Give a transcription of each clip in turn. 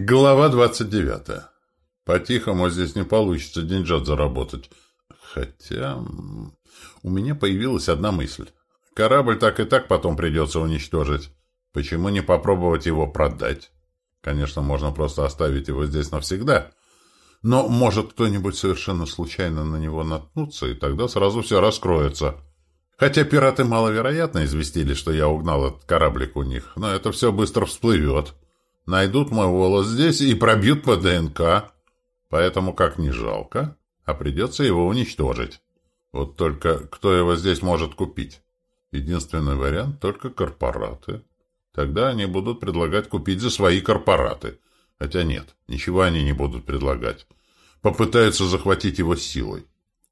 Глава 29. По-тихому здесь не получится деньжат заработать. Хотя... У меня появилась одна мысль. Корабль так и так потом придется уничтожить. Почему не попробовать его продать? Конечно, можно просто оставить его здесь навсегда. Но может кто-нибудь совершенно случайно на него наткнуться, и тогда сразу все раскроется. Хотя пираты маловероятно известили, что я угнал этот кораблик у них, но это все быстро всплывет. Найдут мой волос здесь и пробьют по ДНК. Поэтому как не жалко, а придется его уничтожить. Вот только кто его здесь может купить? Единственный вариант — только корпораты. Тогда они будут предлагать купить за свои корпораты. Хотя нет, ничего они не будут предлагать. Попытаются захватить его силой.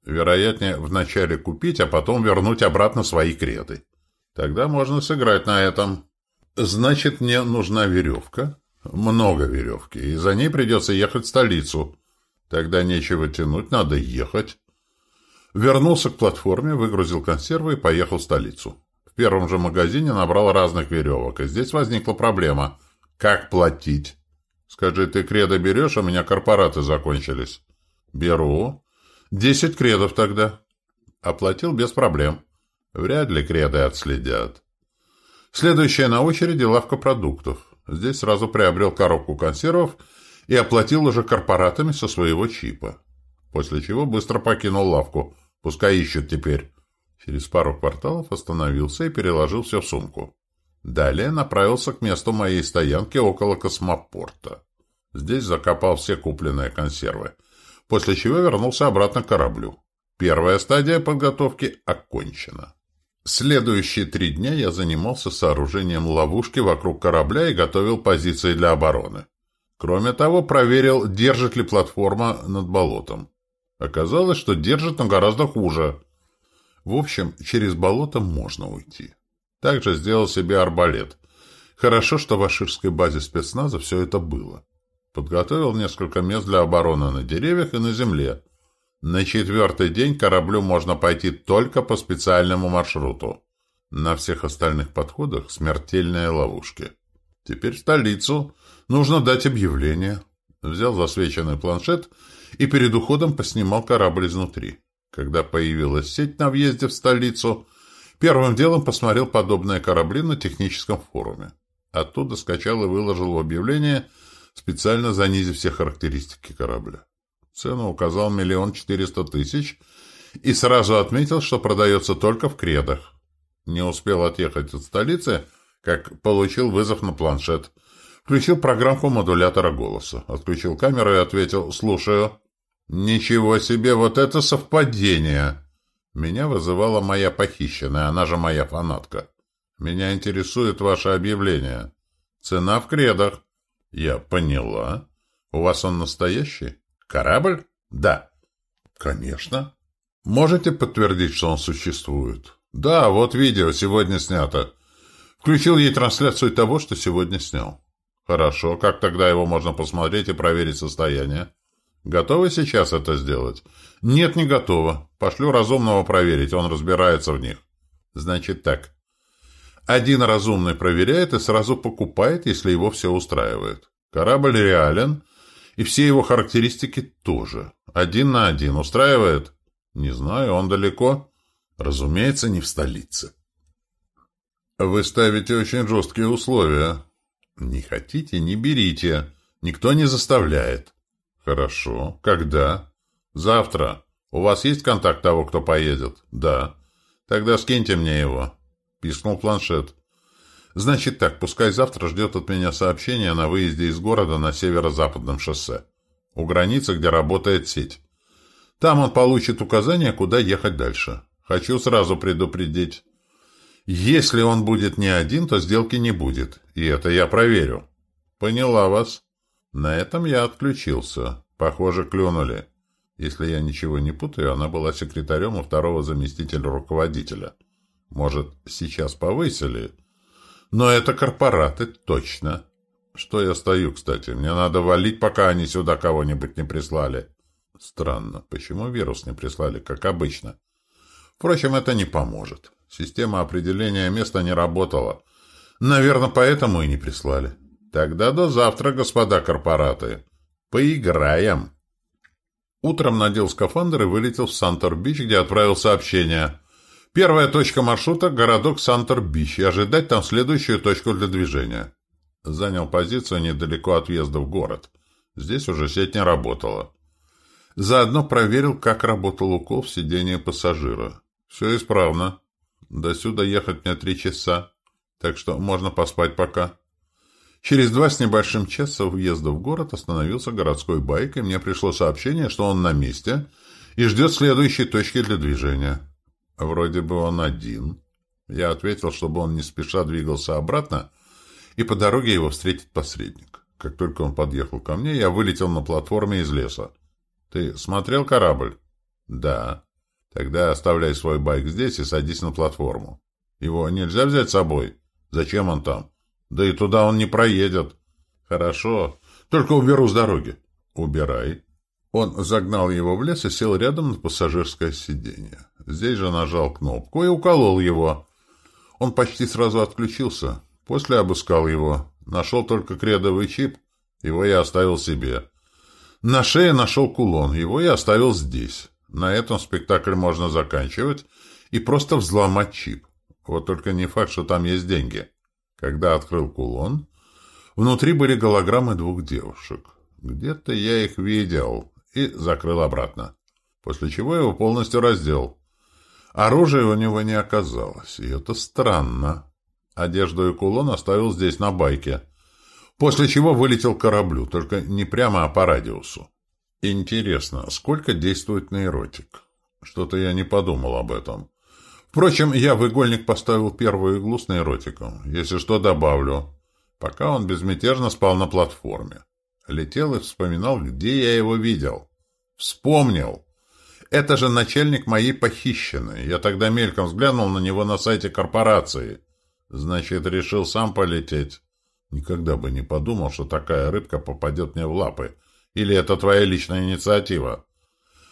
Вероятнее, вначале купить, а потом вернуть обратно свои креды. Тогда можно сыграть на этом. Значит, мне нужна веревка, много веревки, и за ней придется ехать в столицу. Тогда нечего тянуть, надо ехать. Вернулся к платформе, выгрузил консервы и поехал в столицу. В первом же магазине набрал разных веревок, и здесь возникла проблема. Как платить? Скажи, ты кредо берешь, а у меня корпораты закончились. Беру. Десять кредов тогда. Оплатил без проблем. Вряд ли креды отследят. Следующая на очереди лавка продуктов. Здесь сразу приобрел коробку консервов и оплатил уже корпоратами со своего чипа. После чего быстро покинул лавку. Пускай ищут теперь. Через пару кварталов остановился и переложил все в сумку. Далее направился к месту моей стоянки около космопорта. Здесь закопал все купленные консервы. После чего вернулся обратно к кораблю. Первая стадия подготовки окончена. Следующие три дня я занимался сооружением ловушки вокруг корабля и готовил позиции для обороны. Кроме того, проверил, держит ли платформа над болотом. Оказалось, что держит, но гораздо хуже. В общем, через болото можно уйти. Также сделал себе арбалет. Хорошо, что в Аширской базе спецназа все это было. Подготовил несколько мест для обороны на деревьях и на земле. На четвертый день кораблю можно пойти только по специальному маршруту. На всех остальных подходах смертельные ловушки. Теперь в столицу. Нужно дать объявление. Взял засвеченный планшет и перед уходом поснимал корабль изнутри. Когда появилась сеть на въезде в столицу, первым делом посмотрел подобные корабли на техническом форуме. Оттуда скачал и выложил в объявление, специально занизив все характеристики корабля. Цену указал миллион четыреста тысяч и сразу отметил, что продается только в кредах. Не успел отъехать от столицы, как получил вызов на планшет. Включил программку модулятора голоса. Отключил камеру и ответил «Слушаю». «Ничего себе, вот это совпадение!» Меня вызывала моя похищенная, она же моя фанатка. «Меня интересует ваше объявление. Цена в кредах». «Я поняла. У вас он настоящий?» Корабль? Да. Конечно. Можете подтвердить, что он существует? Да, вот видео сегодня снято. Включил ей трансляцию того, что сегодня снял. Хорошо, как тогда его можно посмотреть и проверить состояние? Готовы сейчас это сделать? Нет, не готово. Пошлю разумного проверить, он разбирается в них. Значит так. Один разумный проверяет и сразу покупает, если его все устраивает. Корабль реален — и все его характеристики тоже. Один на один. Устраивает? Не знаю, он далеко. Разумеется, не в столице. Вы ставите очень жесткие условия. Не хотите, не берите. Никто не заставляет. Хорошо. Когда? Завтра. У вас есть контакт того, кто поедет? Да. Тогда скиньте мне его. Пискнул планшет. Значит так, пускай завтра ждет от меня сообщение на выезде из города на северо-западном шоссе. У границы, где работает сеть. Там он получит указание, куда ехать дальше. Хочу сразу предупредить. Если он будет не один, то сделки не будет. И это я проверю. Поняла вас. На этом я отключился. Похоже, клюнули. Если я ничего не путаю, она была секретарем у второго заместителя руководителя. Может, сейчас повысили? Но это корпораты, точно. Что я стою, кстати? Мне надо валить, пока они сюда кого-нибудь не прислали. Странно, почему вирус не прислали, как обычно? Впрочем, это не поможет. Система определения места не работала. Наверное, поэтому и не прислали. Тогда до завтра, господа корпораты. Поиграем. Утром надел скафандр и вылетел в Сантор-Бич, где отправил сообщение. Первая точка маршрута – городок Сантор-Бич, и ожидать там следующую точку для движения. Занял позицию недалеко от въезда в город. Здесь уже сеть не работала. Заодно проверил, как работал укол в сидении пассажира. Все исправно. До сюда ехать мне три часа, так что можно поспать пока. Через два с небольшим часа въезда в город остановился городской байк, и мне пришло сообщение, что он на месте и ждет следующей точки для движения. Вроде бы он один. Я ответил, чтобы он не спеша двигался обратно, и по дороге его встретит посредник. Как только он подъехал ко мне, я вылетел на платформе из леса. «Ты смотрел корабль?» «Да». «Тогда оставляй свой байк здесь и садись на платформу. Его нельзя взять с собой? Зачем он там? Да и туда он не проедет». «Хорошо. Только уберу с дороги». «Убирай». Он загнал его в лес и сел рядом на пассажирское сиденье. Здесь же нажал кнопку и уколол его. Он почти сразу отключился. После обыскал его. Нашел только кредовый чип. Его я оставил себе. На шее нашел кулон. Его я оставил здесь. На этом спектакль можно заканчивать и просто взломать чип. Вот только не факт, что там есть деньги. Когда открыл кулон, внутри были голограммы двух девушек. Где-то я их видел и закрыл обратно. После чего его полностью раздел. Оружия у него не оказалось, и это странно. Одежду и кулон оставил здесь, на байке. После чего вылетел к кораблю, только не прямо, а по радиусу. Интересно, сколько действует нейротик? Что-то я не подумал об этом. Впрочем, я в игольник поставил первую иглу с нейротиком. Если что, добавлю. Пока он безмятежно спал на платформе. Летел и вспоминал, где я его видел. Вспомнил. Это же начальник моей похищенной. Я тогда мельком взглянул на него на сайте корпорации. Значит, решил сам полететь. Никогда бы не подумал, что такая рыбка попадет мне в лапы. Или это твоя личная инициатива?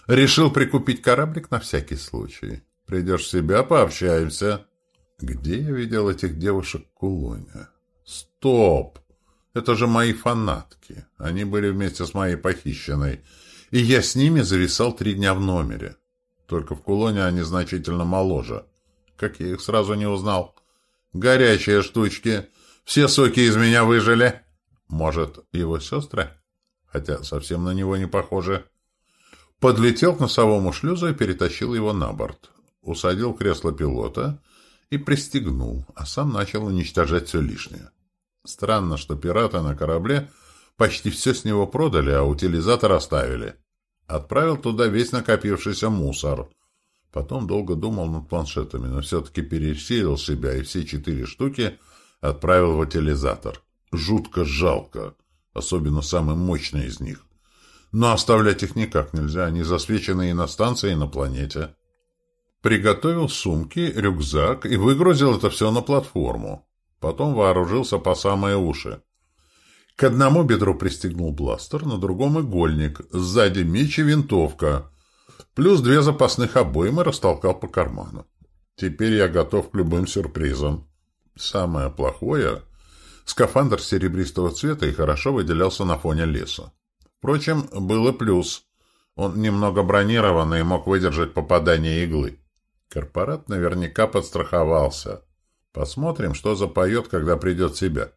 Решил прикупить кораблик на всякий случай. Придешь в себя, пообщаемся. Где я видел этих девушек кулоне? Стоп! Это же мои фанатки. Они были вместе с моей похищенной и я с ними зависал три дня в номере. Только в кулоне они значительно моложе. Как я их сразу не узнал. Горячие штучки. Все соки из меня выжили. Может, его сестры? Хотя совсем на него не похожи. Подлетел к носовому шлюзу и перетащил его на борт. Усадил кресло пилота и пристегнул, а сам начал уничтожать все лишнее. Странно, что пираты на корабле почти все с него продали, а утилизатор оставили. Отправил туда весь накопившийся мусор. Потом долго думал над планшетами, но все-таки пересилил себя и все четыре штуки отправил в утилизатор. Жутко жалко, особенно самый мощный из них. Но оставлять их никак нельзя, они засвечены и на станции, и на планете. Приготовил сумки, рюкзак и выгрузил это все на платформу. Потом вооружился по самые уши. К одному бедру пристегнул бластер, на другом игольник, сзади меч и винтовка, плюс две запасных обоймы растолкал по карману. Теперь я готов к любым сюрпризам. Самое плохое — скафандр серебристого цвета и хорошо выделялся на фоне леса. Впрочем, был и плюс. Он немного бронированный и мог выдержать попадание иглы. Корпорат наверняка подстраховался. Посмотрим, что запоет, когда придет себя.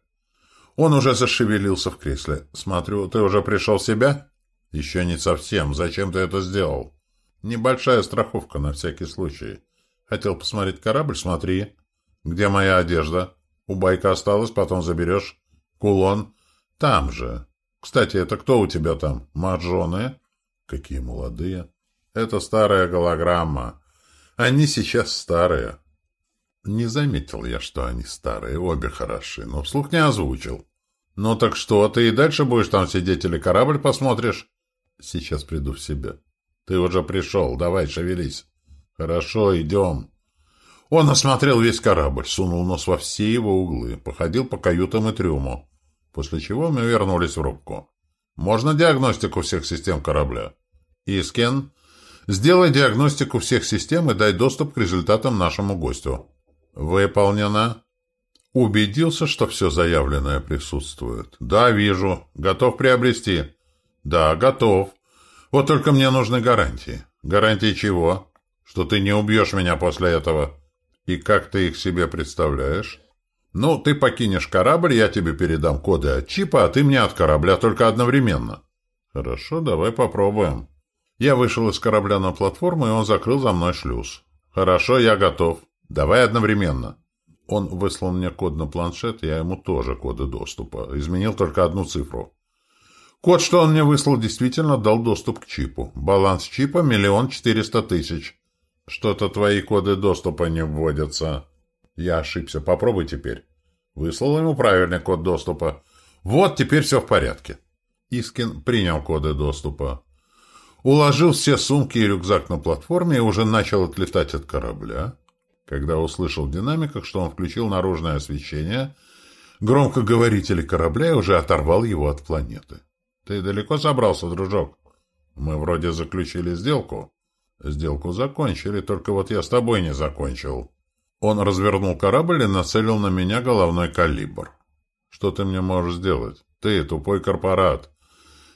Он уже зашевелился в кресле. «Смотрю, ты уже пришел в себя?» «Еще не совсем. Зачем ты это сделал?» «Небольшая страховка на всякий случай. Хотел посмотреть корабль? Смотри. Где моя одежда? У байка осталось, потом заберешь. Кулон? Там же. Кстати, это кто у тебя там? Маржоны?» «Какие молодые!» «Это старая голограмма. Они сейчас старые». Не заметил я, что они старые, обе хороши, но вслух не озвучил. «Ну так что, ты и дальше будешь там сидеть или корабль посмотришь?» «Сейчас приду в себя». «Ты уже пришел, давай шевелись». «Хорошо, идем». Он осмотрел весь корабль, сунул нос во все его углы, походил по каютам и трюму, после чего мы вернулись в рубку. «Можно диагностику всех систем корабля?» «Искен, сделай диагностику всех систем и дай доступ к результатам нашему гостю». «Выполнено». Убедился, что все заявленное присутствует. Да, вижу. Готов приобрести. Да, готов. Вот только мне нужны гарантии. Гарантии чего? Что ты не убьешь меня после этого. И как ты их себе представляешь? Ну, ты покинешь корабль, я тебе передам коды от чипа, а ты мне от корабля, только одновременно. Хорошо, давай попробуем. Я вышел из корабля на платформу, и он закрыл за мной шлюз. Хорошо, я готов. Давай одновременно. Он выслал мне код на планшет, я ему тоже коды доступа. Изменил только одну цифру. Код, что он мне выслал, действительно дал доступ к чипу. Баланс чипа – миллион четыреста тысяч. Что-то твои коды доступа не вводятся. Я ошибся. Попробуй теперь. Выслал ему правильный код доступа. Вот, теперь все в порядке. Искин принял коды доступа. Уложил все сумки и рюкзак на платформе и уже начал отлетать от корабля, когда услышал в динамиках, что он включил наружное освещение, громкоговорители корабля и уже оторвал его от планеты. «Ты далеко собрался, дружок?» «Мы вроде заключили сделку». «Сделку закончили, только вот я с тобой не закончил». Он развернул корабль и нацелил на меня головной калибр. «Что ты мне можешь сделать? Ты, тупой корпорат.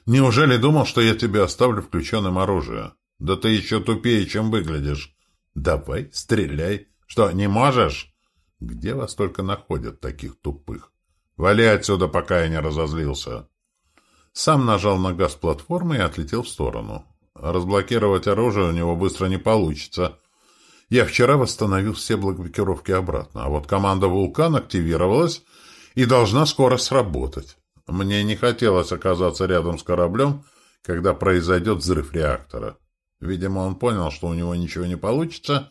Неужели думал, что я тебе оставлю включенным оружие? Да ты еще тупее, чем выглядишь. Давай, стреляй. Что, не можешь? Где вас только находят таких тупых? Вали отсюда, пока я не разозлился». Сам нажал на газ платформы и отлетел в сторону. Разблокировать оружие у него быстро не получится. Я вчера восстановил все блокировки обратно, а вот команда «Вулкан» активировалась и должна скоро сработать. Мне не хотелось оказаться рядом с кораблем, когда произойдет взрыв реактора. Видимо, он понял, что у него ничего не получится,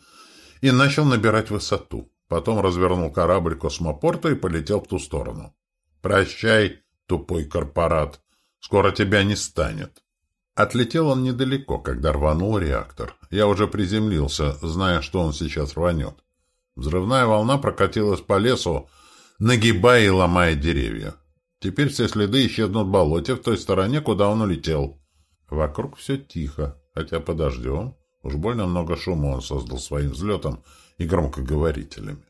и начал набирать высоту. Потом развернул корабль космопорта и полетел в ту сторону. «Прощай, тупой корпорат! Скоро тебя не станет!» Отлетел он недалеко, когда рванул реактор. Я уже приземлился, зная, что он сейчас рванет. Взрывная волна прокатилась по лесу, нагибая и ломая деревья. Теперь все следы исчезнут в болоте в той стороне, куда он улетел. Вокруг все тихо, хотя подождем. Уж больно много шума он создал своим взлетом и громкоговорителями.